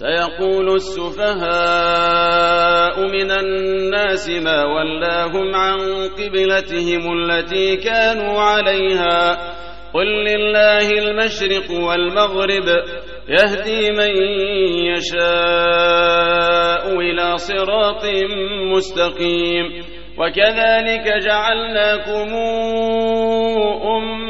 سيقول السفهاء من الناس ما ولاهم عن قبلتهم التي كانوا عليها. قل لله المشرق والمغرب يهدي من يشاء إلى صراط مستقيم. وكذلك جعلناكم أمة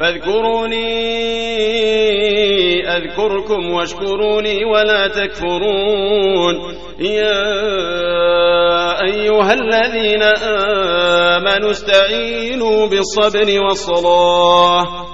فاذكروني أذكركم واشكروني ولا تكفرون. يا أيها الذين آمنوا استعينوا بالصبر والصلاة.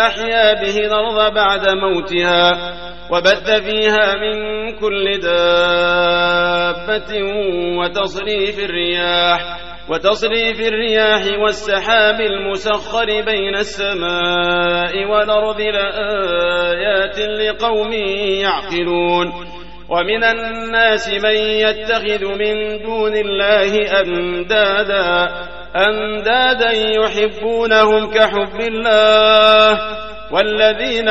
فأحيا به الأرض بعد موتها وبث فيها من كل دابة وتصريف الرياح وتصريف الرياح والسحاب المسخر بين السماء والأرض لآيات لقوم يعقلون. ومن الناس من يتخذ من دون الله أندادا أندادا يحبونهم كحب الله والذين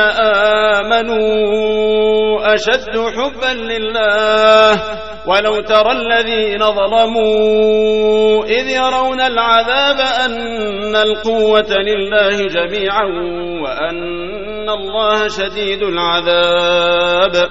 آمنوا أشد حبا لله ولو ترى الذين ظلموا إذ يرون العذاب أن القوة لله جميعا وأن الله شديد العذاب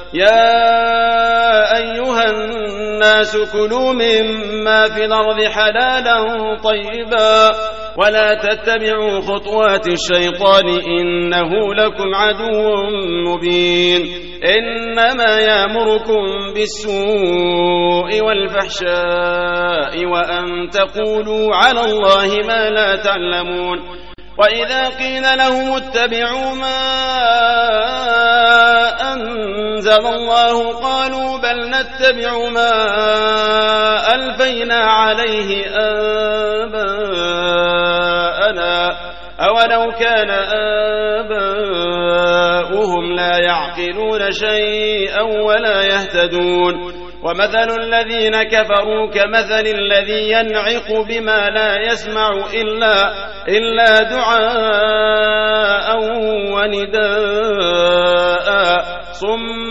يا أيها الناس كلوا مما في الأرض حلالا طيبا ولا تتبعوا خطوات الشيطان إنه لكم عدو مبين إنما يأمركم بالسوء والفحشاء وأن تقولوا على الله ما لا تعلمون وإذا قيل لهم اتبعوا ما أنزل الله قالوا بل نتبع ما ألفينا عليه آباءنا أولو كان آباؤهم لا يعقلون شيئا ولا يهتدون ومثل الذين كفروا كمثل الذي ينعق بما لا يسمع إلا, إلا دعاء ونداء صم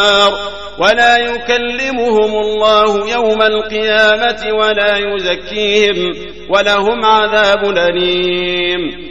ولا يكلمهم الله يوم القيامة ولا يزكيهم ولهم عذاب أليم.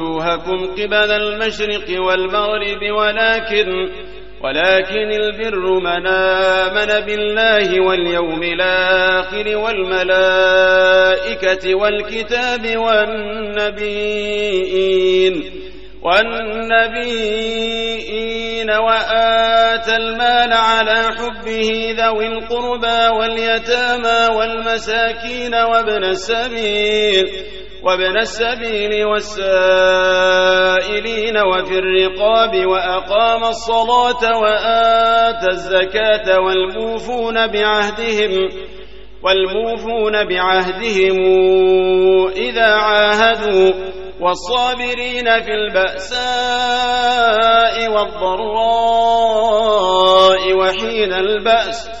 وجوهكم قبل المشرق والمغرب ولكن ولكن البر من آمن بالله واليوم الآخر والملائكة والكتاب والنبيين. والنبيين وآتى المال على حبه ذوي القربى واليتامى والمساكين وابن السبيل. وابن السبيل والسائلين وفي الرقاب وأقام الصلاة وآتى الزكاة والموفون بعهدهم والموفون بعهدهم إذا عاهدوا والصابرين في البأساء والضراء وحين البأس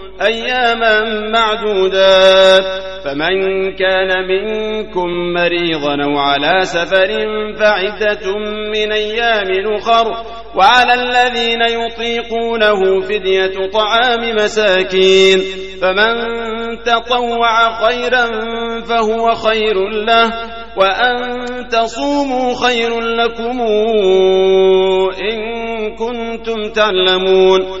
أياما معدودات فمن كان منكم مريضا أو على سفر فعدة من أيام أخر وعلى الذين يطيقونه فدية طعام مساكين فمن تطوع خيرا فهو خير له وأن تصوموا خير لكم إن كنتم تعلمون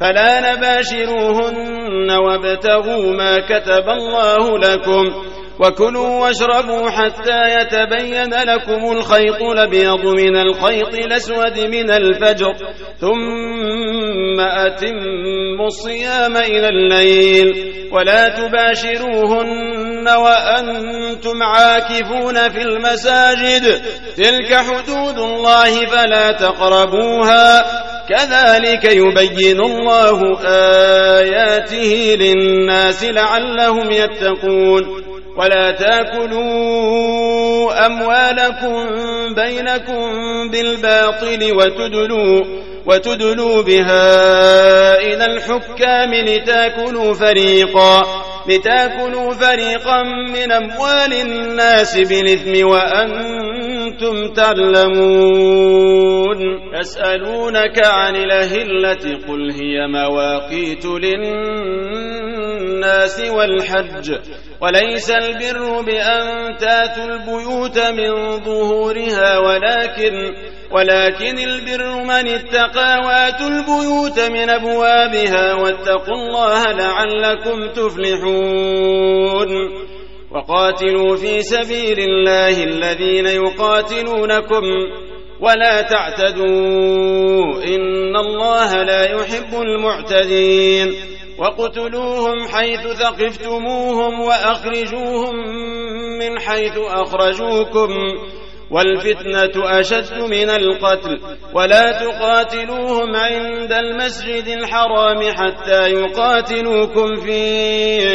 فلا نباشروهن وابتغوا ما كتب الله لكم وكلوا واشربوا حتى يتبين لكم الخيط الأبيض من الخيط الأسود من الفجر ثم أتموا الصيام إلى الليل. ولا تباشروهن وأنتم عاكفون في المساجد. تلك حدود الله فلا تقربوها. كذلك يبين الله آياته للناس لعلهم يتقون. ولا تأكلوا أموالكم بينكم بالباطل وتدلوا وتدلوا بها إلى الحكام لتأكلوا فريقا لتأكلوا فريقا من أموال الناس بالإثم وأنتم تعلمون. يسألونك عن الأهلة قل هي مواقيت للناس والحج. وليس البر بأن تأتوا البيوت من ظهورها ولكن ولكن البر من اتقى وآتوا البيوت من أبوابها واتقوا الله لعلكم تفلحون. وقاتلوا في سبيل الله الذين يقاتلونكم ولا تعتدوا. إن الله لا يحب المعتدين. وقتلوهم حيث ثقفتموهم وأخرجوهم من حيث أخرجوكم. والفتنة أشد من القتل. ولا تقاتلوهم عند المسجد الحرام حتى يقاتلوكم فيه.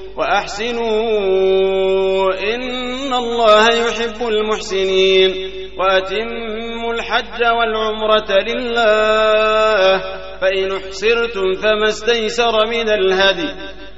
وأحسنوا إن الله يحب المحسنين وأتموا الحج والعمرة لله فإن احسرتم فما استيسر من الهدي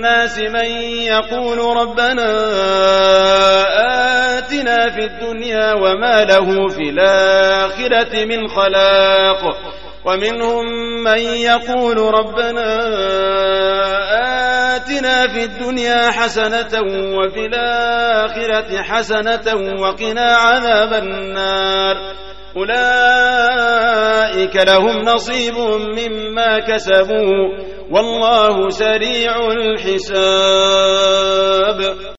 الناس من يقول ربنا آتنا في الدنيا وما له في الآخرة من خلاق. ومنهم من يقول ربنا آتنا في الدنيا حسنة وفي الآخرة حسنة وقنا عذاب النار. أولئك لهم نصيب مما كسبوا. والله سريع الحساب.